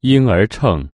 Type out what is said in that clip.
婴儿秤。